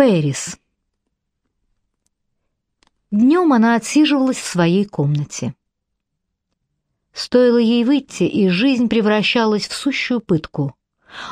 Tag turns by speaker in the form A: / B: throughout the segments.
A: Пэрис. Днем она отсиживалась в своей комнате. Стоило ей выйти, и жизнь превращалась в сущую пытку.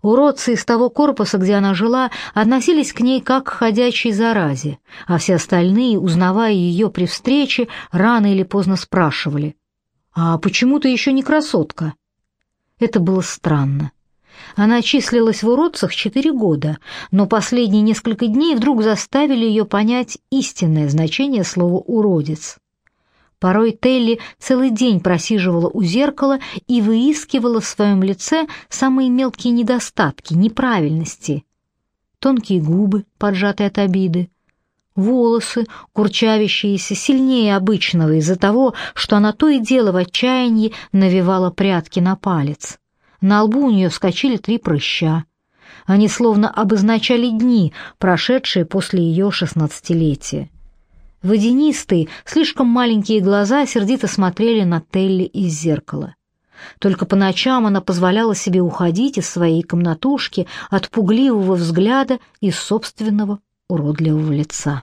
A: Уродцы из того корпуса, где она жила, относились к ней как к ходячей заразе, а все остальные, узнавая ее при встрече, рано или поздно спрашивали, «А почему ты еще не красотка?» Это было странно. Она числилась в уродцах четыре года, но последние несколько дней вдруг заставили ее понять истинное значение слова «уродец». Порой Телли целый день просиживала у зеркала и выискивала в своем лице самые мелкие недостатки, неправильности. Тонкие губы, поджатые от обиды, волосы, курчавящиеся сильнее обычного из-за того, что она то и дело в отчаянии навевала прятки на палец. На лбу у нее вскочили три прыща. Они словно обозначали дни, прошедшие после ее шестнадцатилетия. Водянистые, слишком маленькие глаза сердито смотрели на Телли из зеркала. Только по ночам она позволяла себе уходить из своей комнатушки от пугливого взгляда из собственного уродливого лица.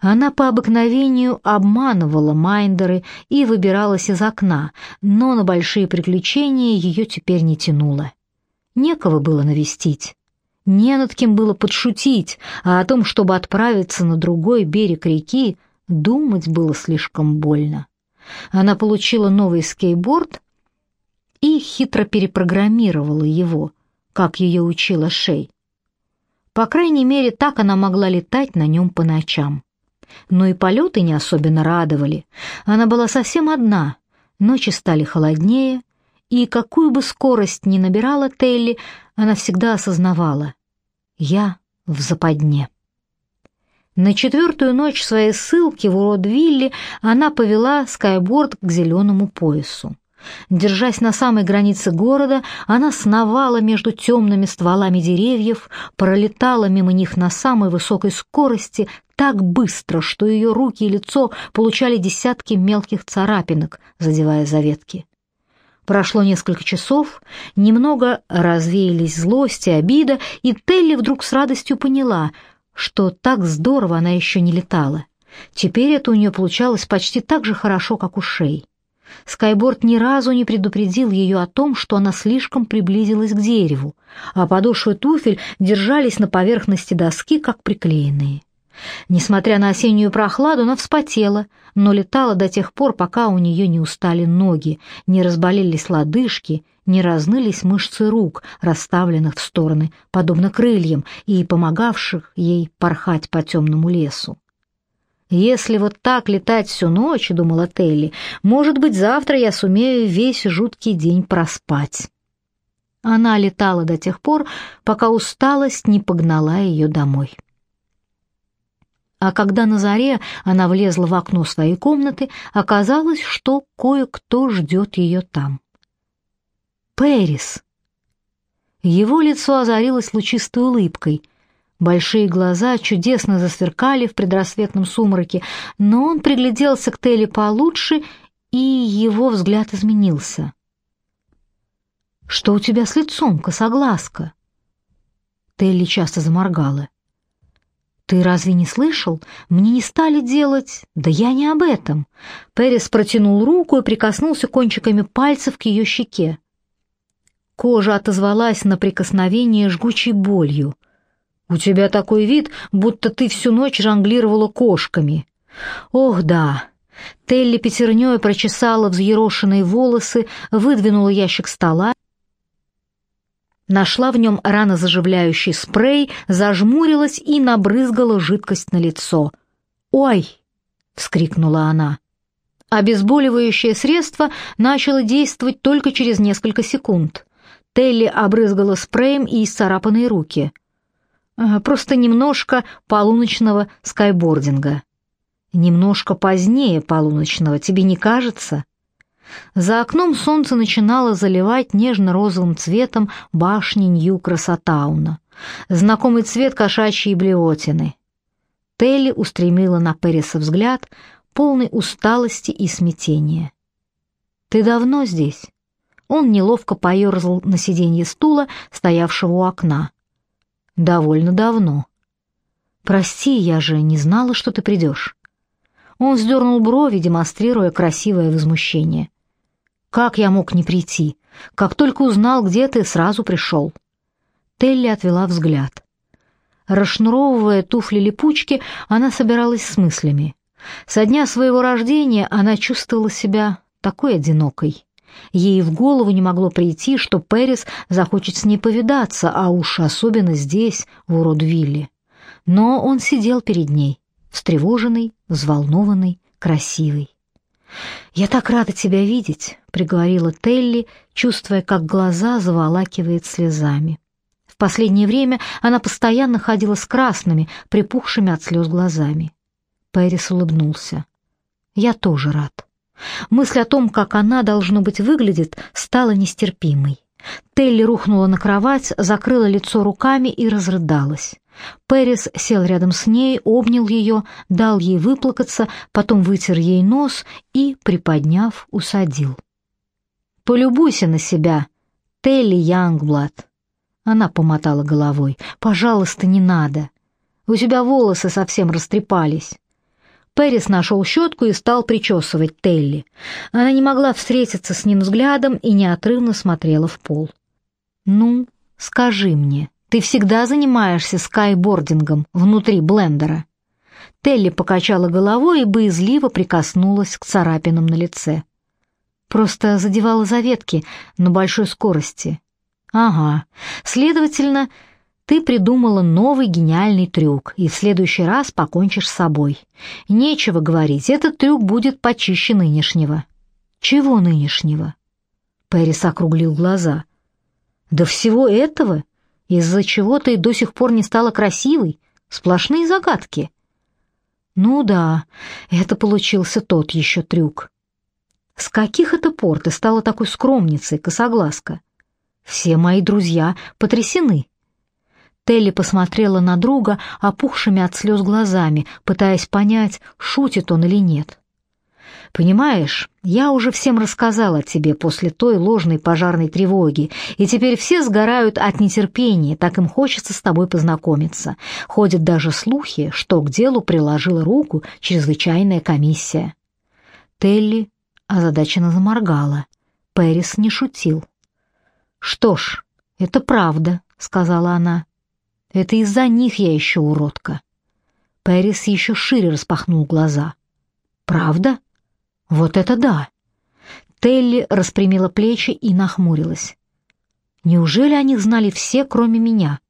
A: Она по обыкновению обманывала Майндеры и выбиралась из окна, но на большие приключения ее теперь не тянуло. Некого было навестить. Не над кем было подшутить, а о том, чтобы отправиться на другой берег реки, думать было слишком больно. Она получила новый скейтборд и хитро перепрограммировала его, как ее учила Шей. По крайней мере, так она могла летать на нем по ночам но и полеты не особенно радовали. Она была совсем одна, ночи стали холоднее, и какую бы скорость ни набирала Телли, она всегда осознавала — я в западне. На четвертую ночь своей ссылки в Уродвилле она повела скайборд к зеленому поясу. Держась на самой границе города, она сновала между темными стволами деревьев, пролетала мимо них на самой высокой скорости так быстро, что ее руки и лицо получали десятки мелких царапинок, задевая за ветки. Прошло несколько часов, немного развеялись злость и обида, и Телли вдруг с радостью поняла, что так здорово она еще не летала. Теперь это у нее получалось почти так же хорошо, как у Шей. Скайборд ни разу не предупредил ее о том, что она слишком приблизилась к дереву, а подошвы туфель держались на поверхности доски, как приклеенные. Несмотря на осеннюю прохладу, она вспотела, но летала до тех пор, пока у нее не устали ноги, не разболелись лодыжки, не разнылись мышцы рук, расставленных в стороны, подобно крыльям, и помогавших ей порхать по темному лесу. «Если вот так летать всю ночь, — думала Телли, — может быть, завтра я сумею весь жуткий день проспать». Она летала до тех пор, пока усталость не погнала ее домой. А когда на заре она влезла в окно своей комнаты, оказалось, что кое-кто ждет ее там. Пэрис. Его лицо озарилось лучистой улыбкой — Большие глаза чудесно засверкали в предрассветном сумраке, но он пригляделся к Телли получше, и его взгляд изменился. «Что у тебя с лицом, косоглазка?» Телли часто заморгала. «Ты разве не слышал? Мне не стали делать...» «Да я не об этом». Перес протянул руку и прикоснулся кончиками пальцев к ее щеке. Кожа отозвалась на прикосновение жгучей болью. У тебя такой вид, будто ты всю ночь жонглировала кошками. Ох, да. Телли пятерней прочесала взъерошенные волосы, выдвинула ящик стола, нашла в нем ранозаживляющий спрей, зажмурилась и набрызгала жидкость на лицо. «Ой!» — вскрикнула она. Обезболивающее средство начало действовать только через несколько секунд. Телли обрызгала спреем и исцарапанные руки просто немножко полуночного скайбординга. Немножко позднее полуночного, тебе не кажется? За окном солнце начинало заливать нежно-розовым цветом башни Нью-Красотауна. Знакомый цвет кошачьей блевотины. Телли устремила на Переса взгляд, полный усталости и смятения. «Ты давно здесь?» Он неловко поерзал на сиденье стула, стоявшего у окна довольно давно. «Прости, я же не знала, что ты придешь». Он вздернул брови, демонстрируя красивое возмущение. «Как я мог не прийти? Как только узнал, где ты, сразу пришел». Телли отвела взгляд. Расшнуровывая туфли-липучки, она собиралась с мыслями. Со дня своего рождения она чувствовала себя такой одинокой. Ей в голову не могло прийти, что Пэрис захочет с ней повидаться, а уж особенно здесь, в Уродвилле. Но он сидел перед ней, встревоженный, взволнованный, красивый. «Я так рада тебя видеть», — приговорила Телли, чувствуя, как глаза заволакивает слезами. В последнее время она постоянно ходила с красными, припухшими от слез глазами. Пэрис улыбнулся. «Я тоже рад». Мысль о том, как она, должно быть, выглядит, стала нестерпимой. Телли рухнула на кровать, закрыла лицо руками и разрыдалась. Пэрис сел рядом с ней, обнял ее, дал ей выплакаться, потом вытер ей нос и, приподняв, усадил. «Полюбуйся на себя, Телли Янгблад». Она помотала головой. «Пожалуйста, не надо. У тебя волосы совсем растрепались». Пэрис нашел щетку и стал причесывать Телли. Она не могла встретиться с ним взглядом и неотрывно смотрела в пол. «Ну, скажи мне, ты всегда занимаешься скайбордингом внутри блендера?» Телли покачала головой и боязливо прикоснулась к царапинам на лице. Просто задевала за ветки на большой скорости. «Ага, следовательно, ты придумала новый гениальный трюк, и в следующий раз покончишь с собой. Нечего говорить, этот трюк будет почище нынешнего. Чего нынешнего? Пэрис округлил глаза. Да всего этого, из-за чего ты до сих пор не стала красивой, сплошные загадки. Ну да, это получился тот еще трюк. С каких это пор ты стала такой скромницей, косоглазка? Все мои друзья потрясены. Телли посмотрела на друга опухшими от слез глазами, пытаясь понять, шутит он или нет. «Понимаешь, я уже всем рассказала тебе после той ложной пожарной тревоги, и теперь все сгорают от нетерпения, так им хочется с тобой познакомиться. Ходят даже слухи, что к делу приложила руку чрезвычайная комиссия». Телли озадаченно заморгала. Пэрис не шутил. «Что ж, это правда», — сказала она. Это из-за них я еще уродка. Пэрис еще шире распахнул глаза. Правда? Вот это да. Телли распрямила плечи и нахмурилась. Неужели они знали все, кроме меня?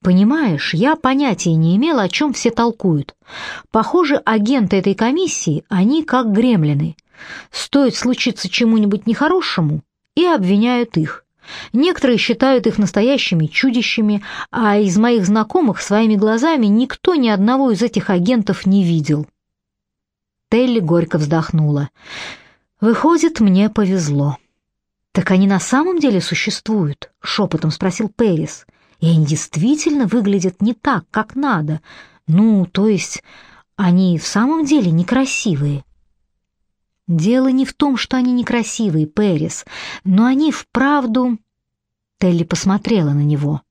A: Понимаешь, я понятия не имела, о чем все толкуют. Похоже, агенты этой комиссии, они как гремлины. Стоит случиться чему-нибудь нехорошему, и обвиняют их. Некоторые считают их настоящими чудищами, а из моих знакомых своими глазами никто ни одного из этих агентов не видел. Телли горько вздохнула. «Выходит, мне повезло». «Так они на самом деле существуют?» — шепотом спросил Пэрис. «И они действительно выглядят не так, как надо. Ну, то есть, они в самом деле некрасивые». Дело не в том, что они некрасивые, Пэрис, но они вправду... Телли посмотрела на него.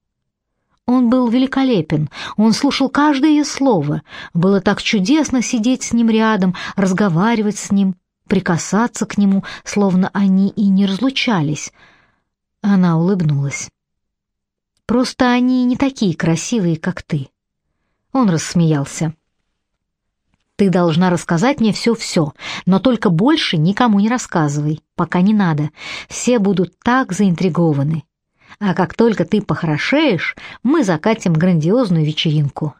A: Он был великолепен, он слушал каждое ее слово. Было так чудесно сидеть с ним рядом, разговаривать с ним, прикасаться к нему, словно они и не разлучались. Она улыбнулась. «Просто они не такие красивые, как ты». Он рассмеялся. Ты должна рассказать мне все-все, но только больше никому не рассказывай, пока не надо. Все будут так заинтригованы. А как только ты похорошеешь, мы закатим грандиозную вечеринку».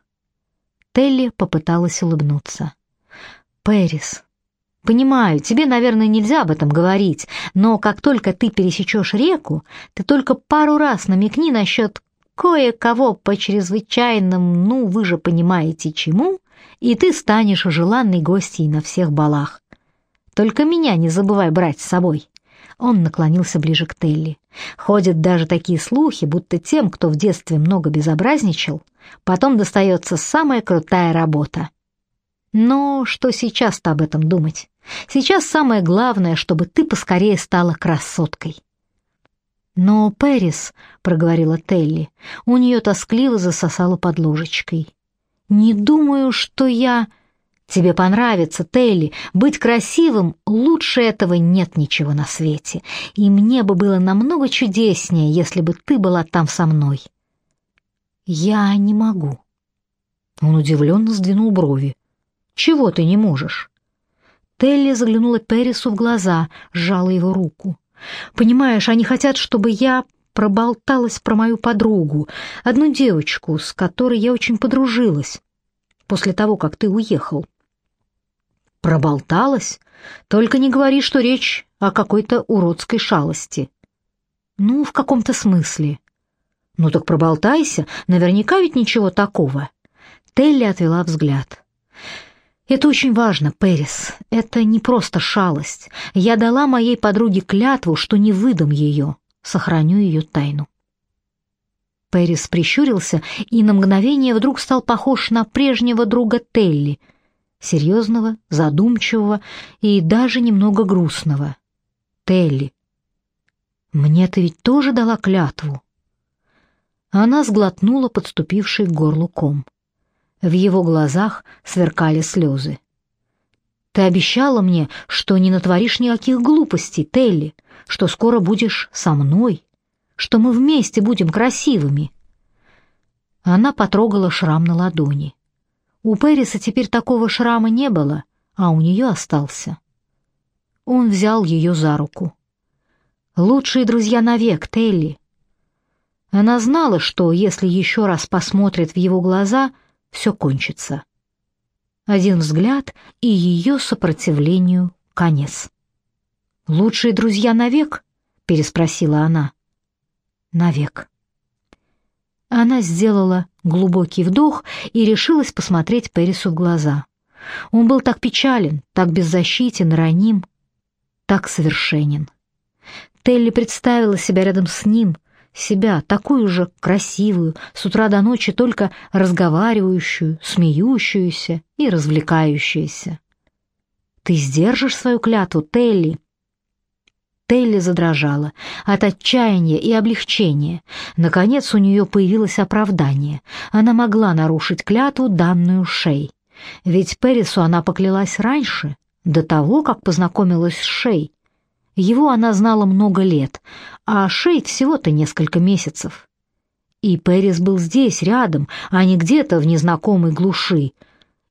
A: Телли попыталась улыбнуться. «Пэрис, понимаю, тебе, наверное, нельзя об этом говорить, но как только ты пересечешь реку, ты только пару раз намекни насчет кое-кого по чрезвычайным, ну, вы же понимаете, чему, и ты станешь желанной гостьей на всех балах. Только меня не забывай брать с собой». Он наклонился ближе к Телли. Ходят даже такие слухи, будто тем, кто в детстве много безобразничал, потом достается самая крутая работа. Но что сейчас-то об этом думать? Сейчас самое главное, чтобы ты поскорее стала красоткой. «Но Пэрис», — проговорила Телли, у нее тоскливо засосала под ложечкой. «Не думаю, что я...» «Тебе понравится, Телли. Быть красивым — лучше этого нет ничего на свете. И мне бы было намного чудеснее, если бы ты была там со мной». «Я не могу». Он удивленно сдвинул брови. «Чего ты не можешь?» Телли заглянула Пересу в глаза, сжала его руку. «Понимаешь, они хотят, чтобы я проболталась про мою подругу, одну девочку, с которой я очень подружилась после того, как ты уехал. Проболталась? Только не говори, что речь о какой-то уродской шалости. Ну, в каком-то смысле. Ну так проболтайся, наверняка ведь ничего такого. Телли отвела взгляд. Это очень важно, Пэрис. Это не просто шалость. Я дала моей подруге клятву, что не выдам ее сохраню ее тайну. Пэрис прищурился и на мгновение вдруг стал похож на прежнего друга Телли, серьезного, задумчивого и даже немного грустного. Телли, мне ты ведь тоже дала клятву. Она сглотнула подступивший к горлу ком. В его глазах сверкали слезы. Ты обещала мне, что не натворишь никаких глупостей, Телли, что скоро будешь со мной, что мы вместе будем красивыми. Она потрогала шрам на ладони. У Периса теперь такого шрама не было, а у нее остался. Он взял ее за руку. Лучшие друзья навек, Телли. Она знала, что если еще раз посмотрит в его глаза, все кончится. Один взгляд, и ее сопротивлению конец. «Лучшие друзья навек?» — переспросила она. «Навек». Она сделала глубокий вдох и решилась посмотреть Пересу в глаза. Он был так печален, так беззащитен, раним, так совершенен. Телли представила себя рядом с ним — себя, такую же красивую, с утра до ночи только разговаривающую, смеющуюся и развлекающуюся. «Ты сдержишь свою клятву, Телли?» Телли задрожала от отчаяния и облегчения. Наконец у нее появилось оправдание. Она могла нарушить клятву, данную Шей. Ведь Пересу она поклялась раньше, до того, как познакомилась с Шей, его она знала много лет, а Шейд всего-то несколько месяцев. И Пэрис был здесь, рядом, а не где-то в незнакомой глуши,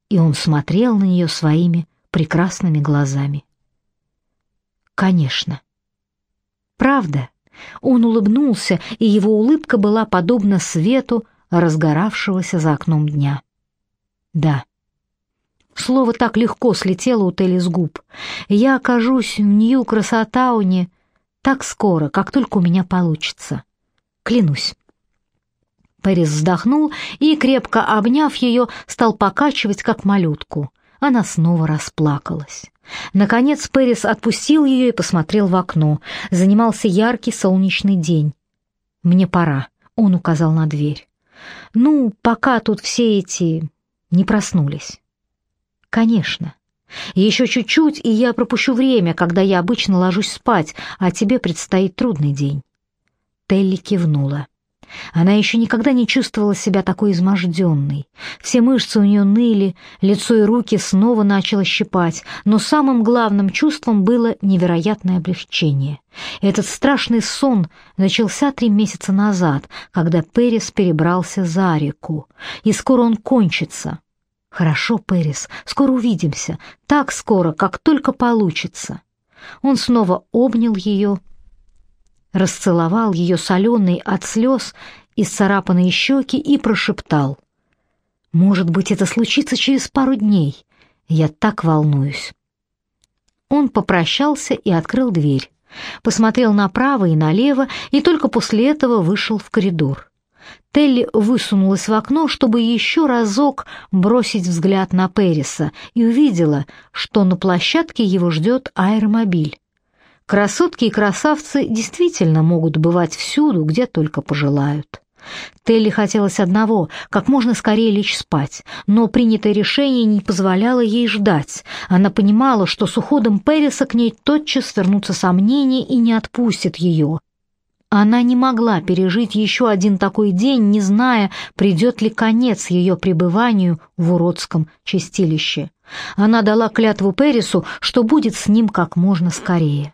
A: и он смотрел на нее своими прекрасными глазами. Конечно. Правда. Он улыбнулся, и его улыбка была подобна свету, разгоравшегося за окном дня. Да. Слово так легко слетело у Телли с губ. Я окажусь в Нью-Красотауне так скоро, как только у меня получится. Клянусь. Пэрис вздохнул и, крепко обняв ее, стал покачивать, как малютку. Она снова расплакалась. Наконец Пэрис отпустил ее и посмотрел в окно. Занимался яркий солнечный день. «Мне пора», — он указал на дверь. «Ну, пока тут все эти не проснулись». Конечно. Еще чуть-чуть, и я пропущу время, когда я обычно ложусь спать, а тебе предстоит трудный день. Телли кивнула. Она еще никогда не чувствовала себя такой изможденной. Все мышцы у нее ныли, лицо и руки снова начало щипать, но самым главным чувством было невероятное облегчение. Этот страшный сон начался три месяца назад, когда Перес перебрался за реку, и скоро он кончится. «Хорошо, Пэрис, скоро увидимся, так скоро, как только получится». Он снова обнял ее, расцеловал ее соленые от слез и царапанные щеки и прошептал. «Может быть, это случится через пару дней. Я так волнуюсь». Он попрощался и открыл дверь, посмотрел направо и налево и только после этого вышел в коридор. Телли высунулась в окно, чтобы еще разок бросить взгляд на Периса, и увидела, что на площадке его ждет аэромобиль. Красотки и красавцы действительно могут бывать всюду, где только пожелают. Телли хотелось одного — как можно скорее лечь спать, но принятое решение не позволяло ей ждать. Она понимала, что с уходом Периса к ней тотчас вернутся сомнения и не отпустит ее. Она не могла пережить еще один такой день, не зная, придет ли конец ее пребыванию в уродском чистилище. Она дала клятву Перису, что будет с ним как можно скорее.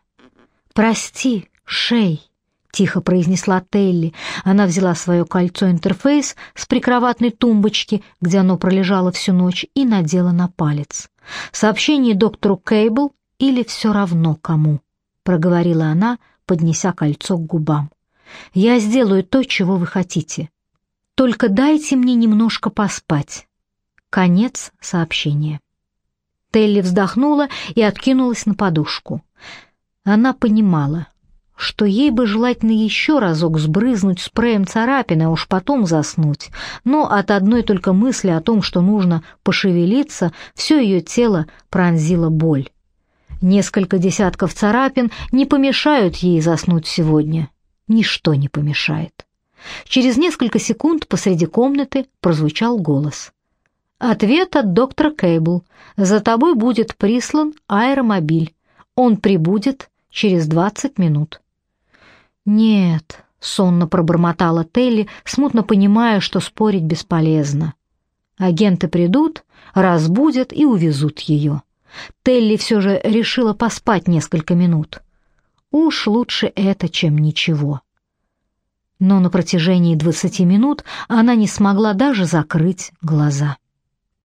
A: «Прости, Шей», — тихо произнесла Телли. Она взяла свое кольцо-интерфейс с прикроватной тумбочки, где оно пролежало всю ночь, и надела на палец. «Сообщение доктору Кейбл или все равно кому?» — проговорила она, — поднеся кольцо к губам. «Я сделаю то, чего вы хотите. Только дайте мне немножко поспать». Конец сообщения. Телли вздохнула и откинулась на подушку. Она понимала, что ей бы желательно еще разок сбрызнуть спреем царапины, а уж потом заснуть, но от одной только мысли о том, что нужно пошевелиться, все ее тело пронзила боль. Несколько десятков царапин не помешают ей заснуть сегодня. Ничто не помешает. Через несколько секунд посреди комнаты прозвучал голос. «Ответ от доктора Кейбл. За тобой будет прислан аэромобиль. Он прибудет через двадцать минут». «Нет», — сонно пробормотала Телли, смутно понимая, что спорить бесполезно. «Агенты придут, разбудят и увезут ее». Телли все же решила поспать несколько минут. Уж лучше это, чем ничего. Но на протяжении двадцати минут она не смогла даже закрыть глаза.